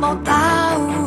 voltar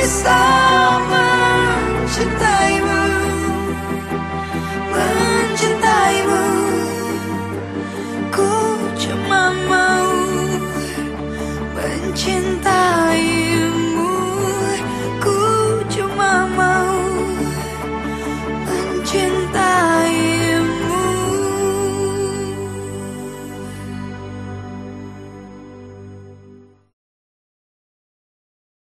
Sama mencintaimu Mencintaimu. Ku cuma mau mencintai.